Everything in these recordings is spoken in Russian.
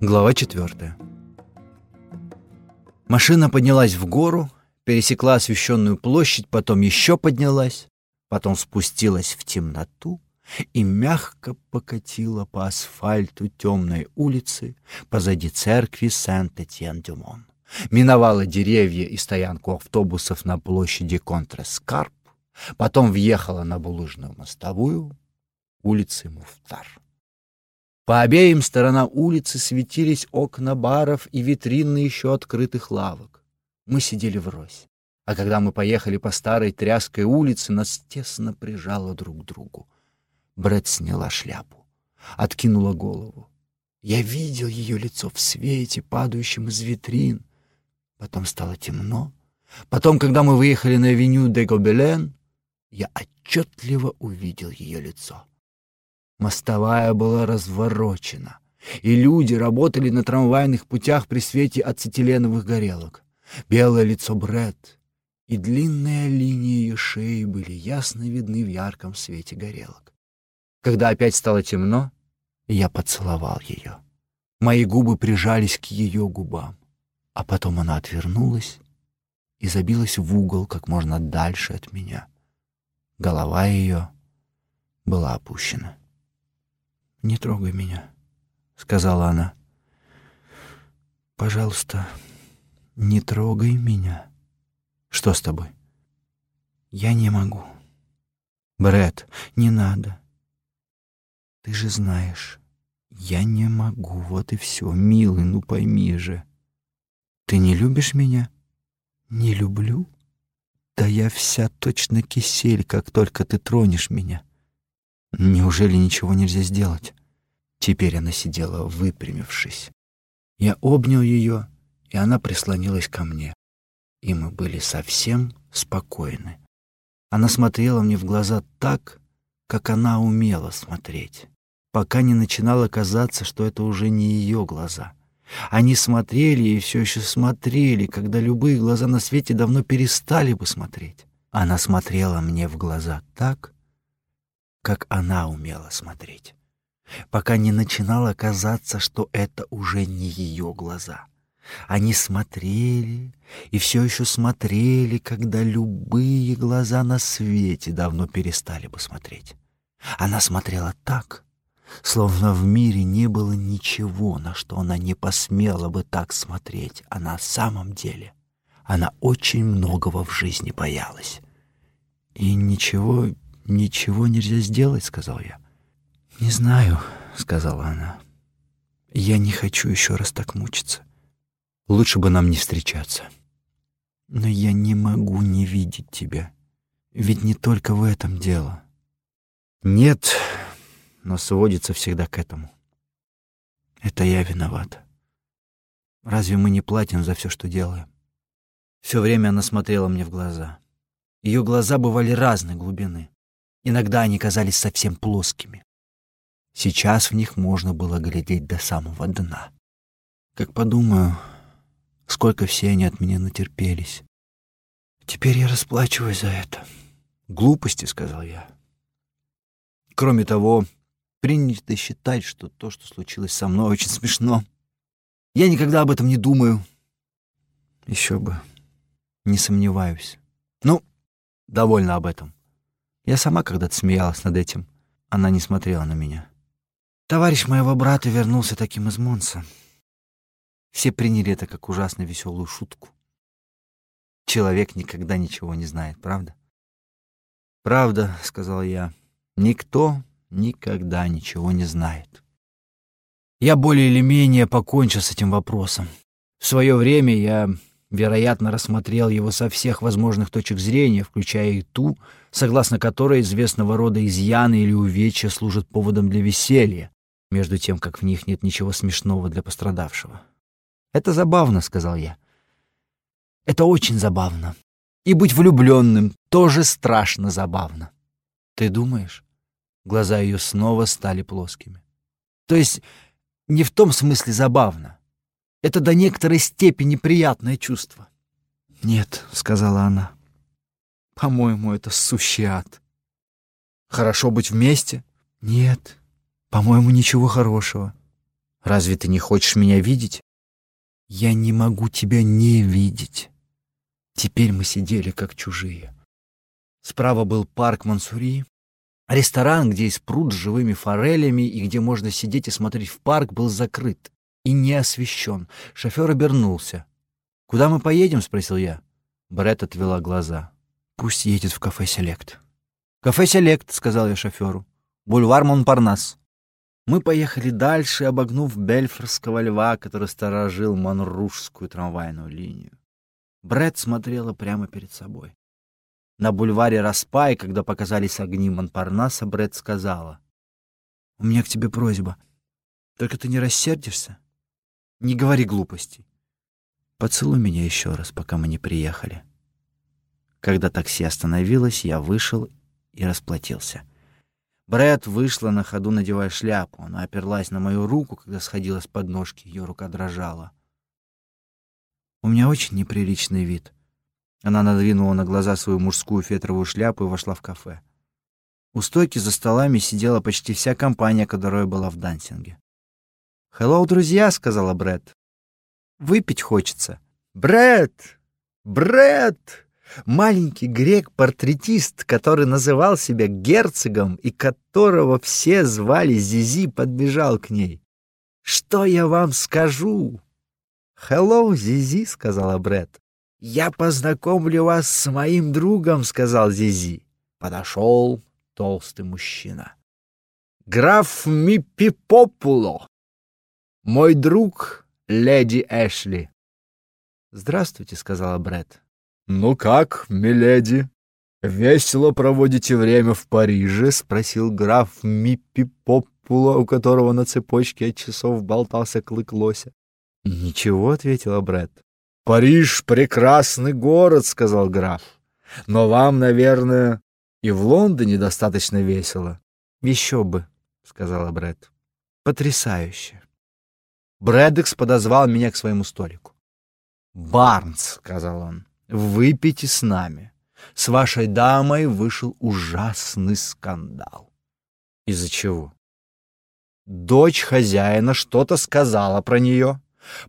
Глава 4. Машина поднялась в гору, пересекла освещенную площадь, потом еще поднялась, потом спустилась в темноту и мягко покатила по асфальту темной улицы позади церкви Сент-Этьен-Дюмон. Миновала деревья и стоянку автобусов на площади Контрескарп, потом въехала на булыжную мостовую улицы Муфтар. По обеим сторонам улицы светились окна баров и витрины еще открытых лавок. Мы сидели врозь. А когда мы поехали по старой тряской улице, нас тесно прижало друг к другу. Брэд сняла шляпу, откинула голову. Я видел ее лицо в свете, падающем из витрин. Потом стало темно. Потом, когда мы выехали на авеню де Гобелен, я отчетливо увидел ее лицо. Мостовая была разворочена, и люди работали на трамвайных путях при свете ацетиленовых горелок. Белое лицо Бред и длинная линия ее шеи были ясно видны в ярком свете горелок. Когда опять стало темно, я поцеловал ее. Мои губы прижались к ее губам, а потом она отвернулась и забилась в угол как можно дальше от меня. Голова ее была опущена. «Не трогай меня», — сказала она. «Пожалуйста, не трогай меня». «Что с тобой?» «Я не могу». Бред, не надо. Ты же знаешь, я не могу, вот и все, милый, ну пойми же. Ты не любишь меня?» «Не люблю?» «Да я вся точно кисель, как только ты тронешь меня». Неужели ничего нельзя сделать? Теперь она сидела, выпрямившись. Я обнял ее, и она прислонилась ко мне. И мы были совсем спокойны. Она смотрела мне в глаза так, как она умела смотреть, пока не начинало казаться, что это уже не ее глаза. Они смотрели и все еще смотрели, когда любые глаза на свете давно перестали бы смотреть. Она смотрела мне в глаза так, как она умела смотреть, пока не начинало казаться, что это уже не ее глаза. Они смотрели и все еще смотрели, когда любые глаза на свете давно перестали бы смотреть. Она смотрела так, словно в мире не было ничего, на что она не посмела бы так смотреть, а на самом деле она очень многого в жизни боялась. И ничего «Ничего нельзя сделать», — сказал я. «Не знаю», — сказала она. «Я не хочу еще раз так мучиться. Лучше бы нам не встречаться. Но я не могу не видеть тебя. Ведь не только в этом дело». «Нет, но сводится всегда к этому. Это я виновата. Разве мы не платим за все, что делаем?» Все время она смотрела мне в глаза. Ее глаза бывали разной глубины. Иногда они казались совсем плоскими. Сейчас в них можно было глядеть до самого дна. Как подумаю, сколько все они от меня натерпелись. Теперь я расплачиваюсь за это. Глупости, сказал я. Кроме того, принято считать, что то, что случилось со мной, очень смешно. Я никогда об этом не думаю. Еще бы. Не сомневаюсь. Ну, довольно об этом. Я сама когда-то смеялась над этим. Она не смотрела на меня. Товарищ моего брата вернулся таким из Монса. Все приняли это как ужасно веселую шутку. Человек никогда ничего не знает, правда? «Правда», — сказал я, — «никто никогда ничего не знает». Я более или менее покончил с этим вопросом. В свое время я вероятно, рассмотрел его со всех возможных точек зрения, включая и ту, согласно которой известного рода изъяны или увечья служат поводом для веселья, между тем, как в них нет ничего смешного для пострадавшего. «Это забавно», — сказал я. «Это очень забавно. И быть влюбленным тоже страшно забавно». «Ты думаешь?» Глаза ее снова стали плоскими. «То есть не в том смысле забавно, это до некоторой степени приятное чувство. «Нет», — сказала она, — «по-моему, это сущий ад». «Хорошо быть вместе?» «Нет, по-моему, ничего хорошего». Разве ты не хочешь меня видеть? Я не могу тебя не видеть. Теперь мы сидели как чужие. Справа был парк Мансури, ресторан, где есть пруд с живыми форелями и где можно сидеть и смотреть в парк, был закрыт и не освещен. Шофер обернулся. «Куда мы поедем?» — спросил я. Брэд отвела глаза. «Пусть едет в кафе «Селект». «Кафе «Селект», — сказал я шоферу. «Бульвар Монпарнас». Мы поехали дальше, обогнув Бельфорского льва, который сторожил Монружскую трамвайную линию. Брэд смотрела прямо перед собой. На бульваре Распай, когда показались огни Монпарнаса, Брэд сказала. «У меня к тебе просьба. Только ты не рассердишься? Не говори глупостей. Поцелуй меня еще раз, пока мы не приехали». Когда такси остановилось, я вышел и расплатился. Брэд вышла на ходу, надевая шляпу. Она оперлась на мою руку, когда сходила с подножки. Ее рука дрожала. «У меня очень неприличный вид». Она надвинула на глаза свою мужскую фетровую шляпу и вошла в кафе. У стойки за столами сидела почти вся компания, которая была в дансинге. «Хеллоу, друзья!» — сказала Брэд. «Выпить хочется». «Брэд! Брэд!» Маленький грек-портретист, который называл себя герцогом и которого все звали Зизи, подбежал к ней. «Что я вам скажу?» «Хеллоу, Зизи», — сказала Бред. «Я познакомлю вас с моим другом», — сказал Зизи. Подошел толстый мужчина. «Граф Миппипопуло, мой друг, леди Эшли». «Здравствуйте», — сказала Бред. «Ну как, миледи, весело проводите время в Париже?» — спросил граф Миппи Поппула, у которого на цепочке от часов болтался клык лося. «Ничего», — ответила Брэд. «Париж — прекрасный город», — сказал граф. «Но вам, наверное, и в Лондоне достаточно весело». «Еще бы», — сказала Брэд. «Потрясающе». Брэдекс подозвал меня к своему столику. «Барнс», — сказал он, выпейте с нами. С вашей дамой вышел ужасный скандал. Из-за чего? Дочь хозяина что-то сказала про нее.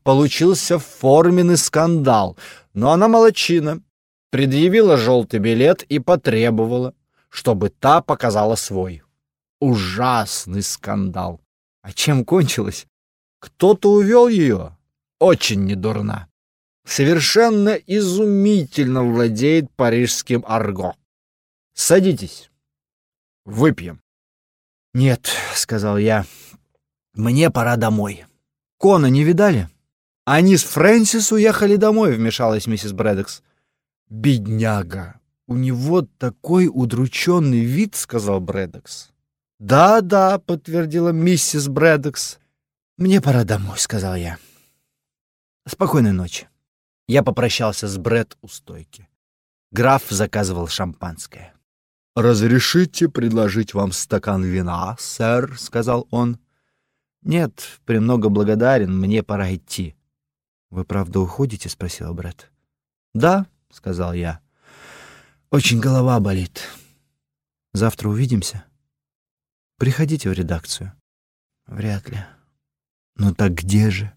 Получился форменный скандал, но она молочина. Предъявила желтый билет и потребовала, чтобы та показала свой. Ужасный скандал. А чем кончилось? Кто-то увел ее. Очень недурно совершенно изумительно владеет парижским арго. Садитесь. Выпьем. Нет, сказал я. Мне пора домой. Кона не видали? Они с Фрэнсис уехали домой, вмешалась миссис Брэдекс. Бедняга. У него такой удрученный вид, сказал Брэдекс. Да, да, подтвердила миссис Брэдекс. Мне пора домой, сказал я. Спокойной ночи. Я попрощался с Бред у стойки. Граф заказывал шампанское. «Разрешите предложить вам стакан вина, сэр?» — сказал он. «Нет, премного благодарен, мне пора идти». «Вы правда уходите?» — спросила Бред. «Да», — сказал я. «Очень голова болит. Завтра увидимся. Приходите в редакцию». «Вряд ли». «Ну так где же?»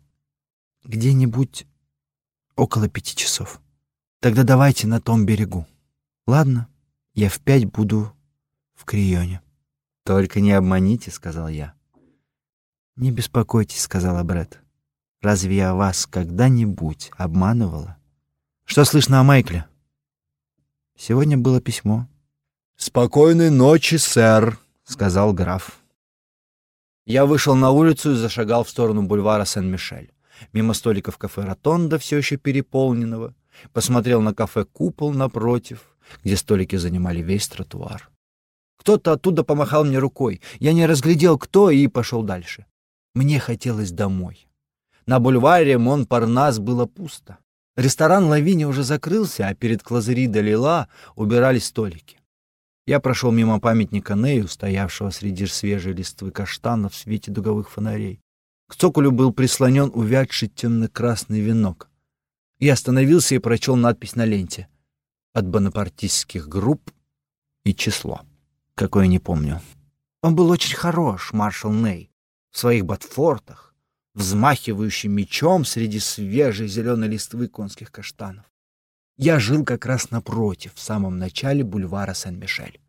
«Где-нибудь около пяти часов. Тогда давайте на том берегу. Ладно, я в пять буду в Крионе. Только не обманите, сказал я. Не беспокойтесь, сказала Бред. Разве я вас когда-нибудь обманывала? Что слышно о Майкле? Сегодня было письмо. Спокойной ночи, сэр, сказал граф. Я вышел на улицу и зашагал в сторону бульвара Сен-Мишель мимо столиков кафе «Ротонда», все еще переполненного, посмотрел на кафе «Купол» напротив, где столики занимали весь тротуар. Кто-то оттуда помахал мне рукой. Я не разглядел, кто, и пошел дальше. Мне хотелось домой. На бульваре Монпарнас было пусто. Ресторан «Лавини» уже закрылся, а перед Клазери Далила убирались столики. Я прошел мимо памятника Нею, стоявшего среди свежей листвы каштанов в свете дуговых фонарей. К цоколю был прислонен увядший темно-красный венок. Я остановился и прочел надпись на ленте. От бонапартистских групп и число. Какое не помню. Он был очень хорош, маршал Ней, в своих ботфортах, взмахивающий мечом среди свежей зеленой листвы конских каштанов. Я жил как раз напротив, в самом начале бульвара Сен-Мишель.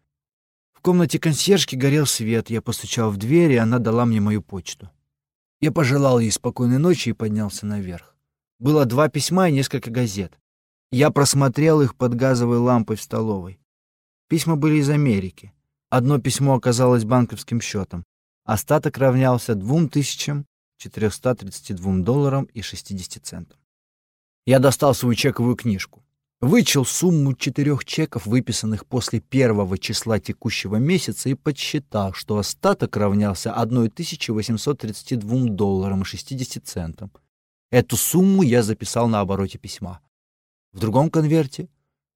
В комнате консьержки горел свет, я постучал в дверь, и она дала мне мою почту. Я пожелал ей спокойной ночи и поднялся наверх. Было два письма и несколько газет. Я просмотрел их под газовой лампой в столовой. Письма были из Америки. Одно письмо оказалось банковским счетом. Остаток равнялся 2432 долларам и 60 центам. Я достал свою чековую книжку. Вычел сумму четырех чеков, выписанных после первого числа текущего месяца, и подсчитал, что остаток равнялся 1832 долларам и 60 центам. Эту сумму я записал на обороте письма. В другом конверте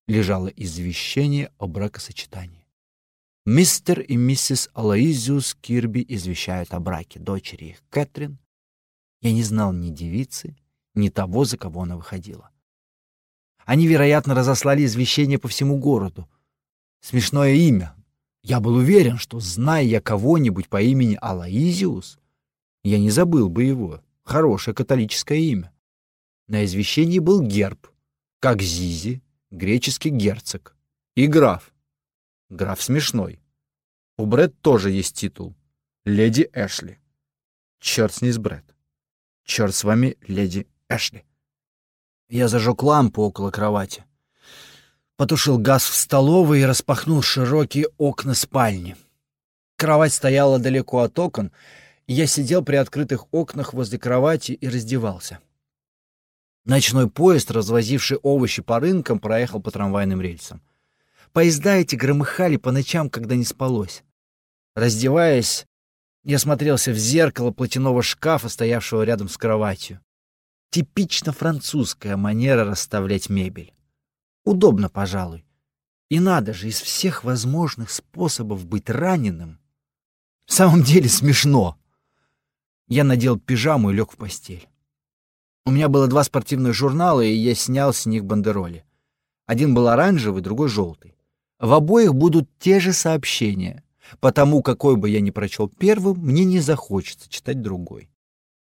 лежало извещение о бракосочетании. Мистер и миссис Алоизиус Кирби извещают о браке дочери их Кэтрин. Я не знал ни девицы, ни того, за кого она выходила. Они, вероятно, разослали извещение по всему городу. Смешное имя. Я был уверен, что, зная я кого-нибудь по имени Алоизиус, я не забыл бы его. Хорошее католическое имя. На извещении был герб, как Зизи, греческий герцог, и граф. Граф смешной. У Брэд тоже есть титул. Леди Эшли. Черт с ней с Брэд. Черт с вами, леди Эшли. Я зажег лампу около кровати. Потушил газ в столовой и распахнул широкие окна спальни. Кровать стояла далеко от окон, и я сидел при открытых окнах возле кровати и раздевался. Ночной поезд, развозивший овощи по рынкам, проехал по трамвайным рельсам. Поезда эти громыхали по ночам, когда не спалось. Раздеваясь, я смотрелся в зеркало платяного шкафа, стоявшего рядом с кроватью. Типично французская манера расставлять мебель. Удобно, пожалуй. И надо же из всех возможных способов быть раненым. В самом деле смешно. Я надел пижаму и лег в постель. У меня было два спортивных журнала, и я снял с них бандероли. Один был оранжевый, другой желтый. В обоих будут те же сообщения. Потому какой бы я ни прочел первым, мне не захочется читать другой.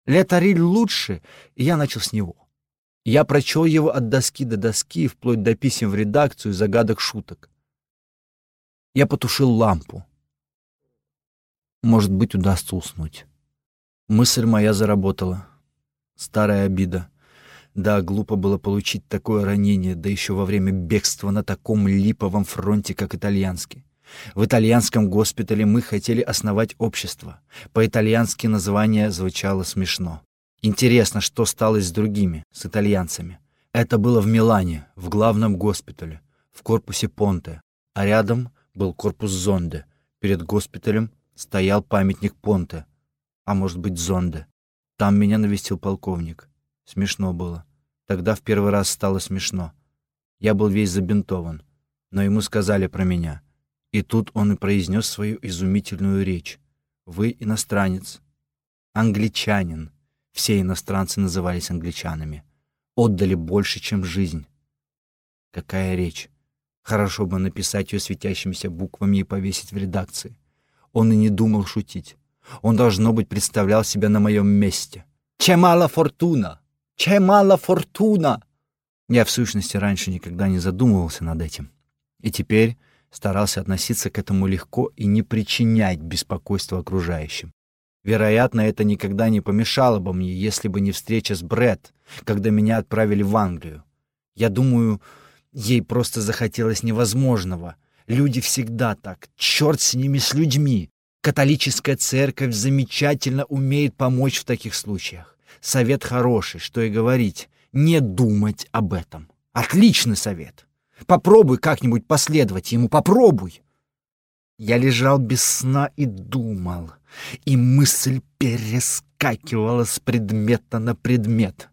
Летариль лучше, и я начал с него. Я прочел его от доски до доски, вплоть до писем в редакцию, загадок, шуток. Я потушил лампу. Может быть, удастся уснуть. Мысль моя заработала. Старая обида. Да, глупо было получить такое ранение, да еще во время бегства на таком липовом фронте, как итальянский. В итальянском госпитале мы хотели основать общество. По-итальянски название звучало смешно. Интересно, что стало с другими, с итальянцами. Это было в Милане, в главном госпитале, в корпусе Понте, а рядом был корпус Зонде. Перед госпиталем стоял памятник Понте, а может быть Зонде. Там меня навестил полковник. Смешно было. Тогда в первый раз стало смешно. Я был весь забинтован, но ему сказали про меня. И тут он и произнес свою изумительную речь. «Вы иностранец, англичанин». Все иностранцы назывались англичанами. Отдали больше, чем жизнь. Какая речь. Хорошо бы написать ее светящимися буквами и повесить в редакции. Он и не думал шутить. Он, должно быть, представлял себя на моем месте. «Че мало фортуна! Че мало фортуна!» Я, в сущности, раньше никогда не задумывался над этим. И теперь старался относиться к этому легко и не причинять беспокойства окружающим. Вероятно, это никогда не помешало бы мне, если бы не встреча с Бред, когда меня отправили в Англию. Я думаю, ей просто захотелось невозможного. Люди всегда так. Черт с ними, с людьми. Католическая церковь замечательно умеет помочь в таких случаях. Совет хороший, что и говорить. Не думать об этом. Отличный совет. Попробуй как-нибудь последовать ему, попробуй. Я лежал без сна и думал, и мысль перескакивала с предмета на предмет.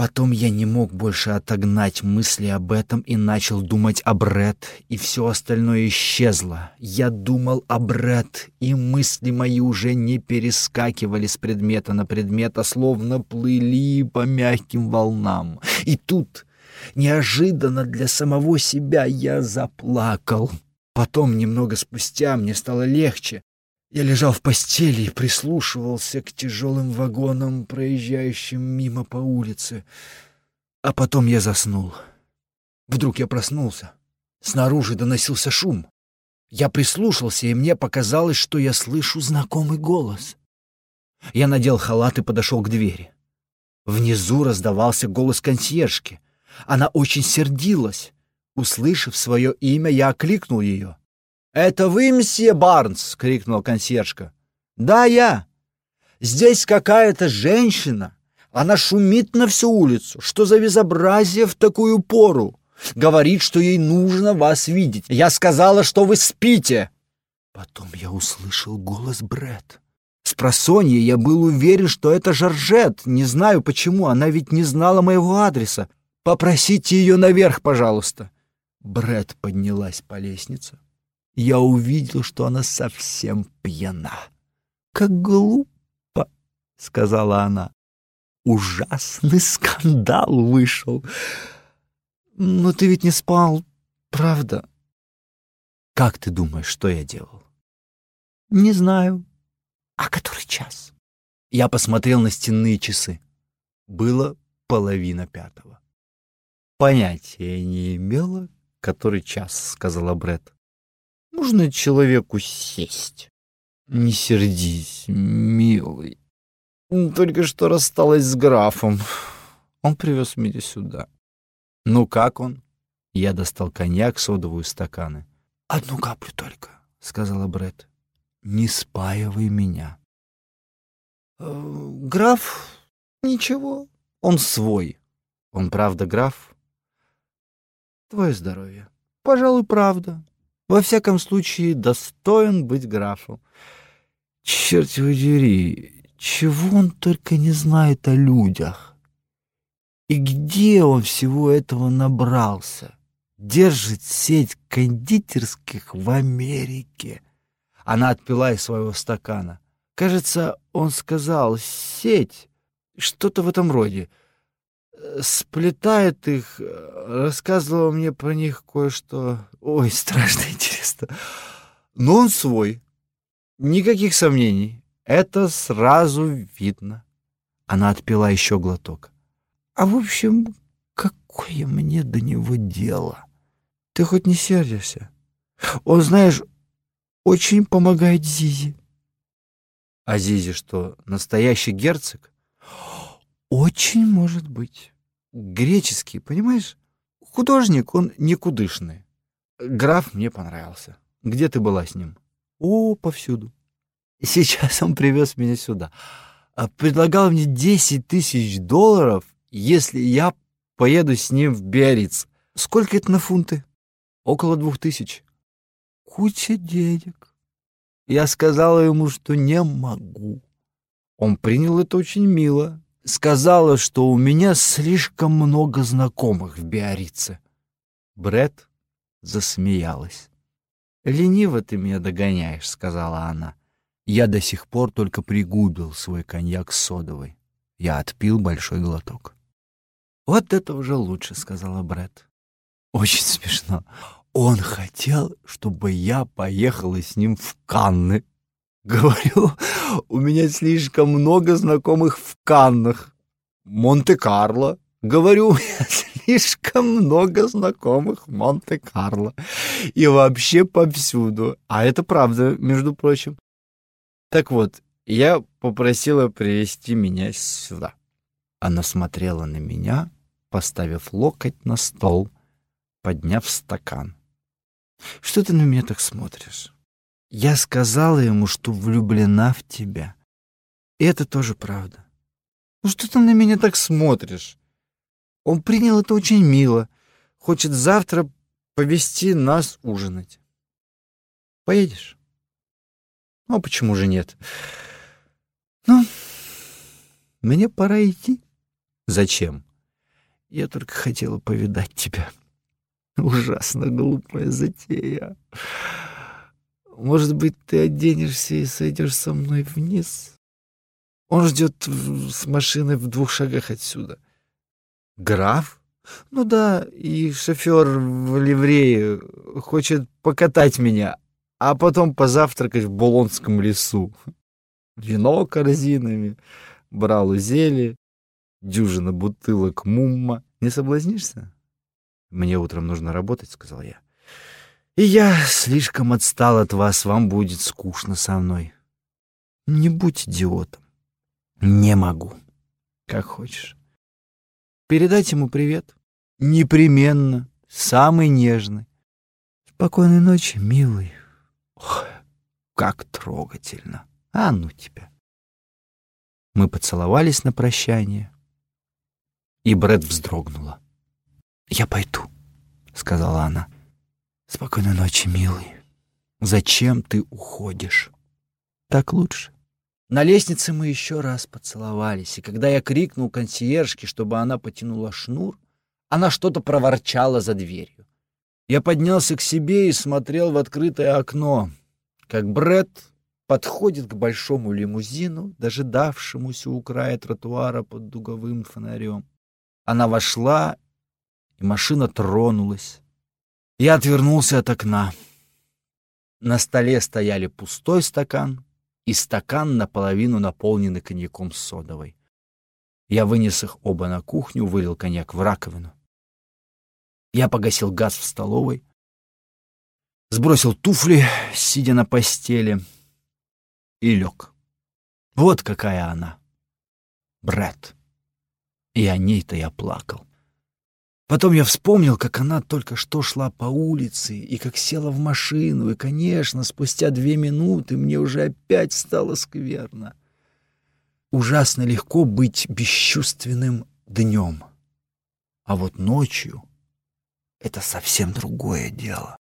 Потом я не мог больше отогнать мысли об этом и начал думать о Бред, и все остальное исчезло. Я думал о Бред, и мысли мои уже не перескакивали с предмета на предмет, а словно плыли по мягким волнам. И тут, неожиданно для самого себя, я заплакал. Потом, немного спустя, мне стало легче. Я лежал в постели и прислушивался к тяжелым вагонам, проезжающим мимо по улице. А потом я заснул. Вдруг я проснулся. Снаружи доносился шум. Я прислушался, и мне показалось, что я слышу знакомый голос. Я надел халат и подошел к двери. Внизу раздавался голос консьержки. Она очень сердилась. Услышав свое имя, я окликнул ее. «Это вы, месье Барнс?» — крикнула консьержка. «Да, я. Здесь какая-то женщина. Она шумит на всю улицу. Что за безобразие в такую пору? Говорит, что ей нужно вас видеть. Я сказала, что вы спите». Потом я услышал голос Брэд. С просонья я был уверен, что это Жоржет. Не знаю почему, она ведь не знала моего адреса. Попросите ее наверх, пожалуйста. Брэд поднялась по лестнице я увидел, что она совсем пьяна. «Как глупо!» — сказала она. «Ужасный скандал вышел. Но ты ведь не спал, правда?» «Как ты думаешь, что я делал?» «Не знаю. А который час?» Я посмотрел на стенные часы. Было половина пятого. «Понятия не имела, который час», — сказала Бред. Можно человеку сесть? Не сердись, милый. Только что рассталась с графом. Он привез меня сюда. Ну как он? Я достал коньяк, содовую стаканы. Одну каплю только, сказала Бред. Не спаивай меня. Э, граф, ничего. Он свой. Он правда граф? Твое здоровье. Пожалуй, правда. Во всяком случае, достоин быть графом. Черт его дери, чего он только не знает о людях. И где он всего этого набрался? Держит сеть кондитерских в Америке. Она отпила из своего стакана. Кажется, он сказал «сеть», что-то в этом роде сплетает их, рассказывала мне про них кое-что. Ой, страшно интересно. Но он свой. Никаких сомнений. Это сразу видно. Она отпила еще глоток. А в общем, какое мне до него дело? Ты хоть не сердишься? Он, знаешь, очень помогает Зизе. А Зизи что, настоящий герцог? Очень может быть. Греческий, понимаешь? Художник, он никудышный. Граф мне понравился. Где ты была с ним? О, повсюду. Сейчас он привез меня сюда. А предлагал мне 10 тысяч долларов, если я поеду с ним в Биарриц. Сколько это на фунты? Около двух тысяч. Куча денег. Я сказала ему, что не могу. Он принял это очень мило сказала, что у меня слишком много знакомых в Биорице. Бред засмеялась. «Лениво ты меня догоняешь», — сказала она. Я до сих пор только пригубил свой коньяк с содовой. Я отпил большой глоток. «Вот это уже лучше», — сказала Бред. «Очень смешно. Он хотел, чтобы я поехала с ним в Канны. Говорю, у меня слишком много знакомых в Каннах. Монте-Карло. Говорю, у меня слишком много знакомых в Монте-Карло. И вообще повсюду. А это правда, между прочим. Так вот, я попросила привести меня сюда. Она смотрела на меня, поставив локоть на стол, подняв стакан. «Что ты на меня так смотришь?» Я сказала ему, что влюблена в тебя. И это тоже правда. Ну что ты на меня так смотришь? Он принял это очень мило. Хочет завтра повести нас ужинать. Поедешь? Ну, а почему же нет? Ну, мне пора идти. Зачем? Я только хотела повидать тебя. Ужасно глупая затея. Может быть, ты оденешься и сойдешь со мной вниз? Он ждет с машиной в двух шагах отсюда. Граф? Ну да, и шофер в ливрее хочет покатать меня. а потом позавтракать в Булонском лесу. Вино корзинами, брал зели, дюжина бутылок мумма. Не соблазнишься? Мне утром нужно работать, сказал я. И я слишком отстал от вас, вам будет скучно со мной. Не будь идиотом. Не могу. Как хочешь. Передать ему привет. Непременно. Самый нежный. Спокойной ночи, милый. Ох, как трогательно. А ну тебя. Мы поцеловались на прощание, и Брэд вздрогнула. «Я пойду», — сказала она. «Спокойной ночи, милый. Зачем ты уходишь? Так лучше». На лестнице мы еще раз поцеловались, и когда я крикнул консьержке, чтобы она потянула шнур, она что-то проворчала за дверью. Я поднялся к себе и смотрел в открытое окно, как Бред подходит к большому лимузину, дожидавшемуся у края тротуара под дуговым фонарем. Она вошла, и машина тронулась. Я отвернулся от окна. На столе стояли пустой стакан и стакан наполовину наполненный коньяком содовой. Я вынес их оба на кухню, вылил коньяк в раковину. Я погасил газ в столовой, сбросил туфли, сидя на постели, и лег. Вот какая она, Брэд. И о ней-то я плакал. Потом я вспомнил, как она только что шла по улице и как села в машину, и, конечно, спустя две минуты мне уже опять стало скверно. Ужасно легко быть бесчувственным днем, а вот ночью — это совсем другое дело.